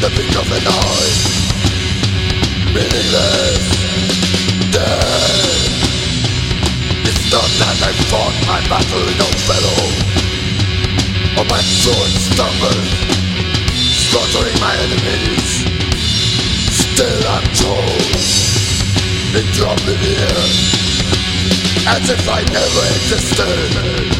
The blink of an eye Meaningless. Dead. It's not that I fought my battle no fellow. Or my sword stumbled Slaughtering my enemies. Still I'm told Into oblivion As if I never existed.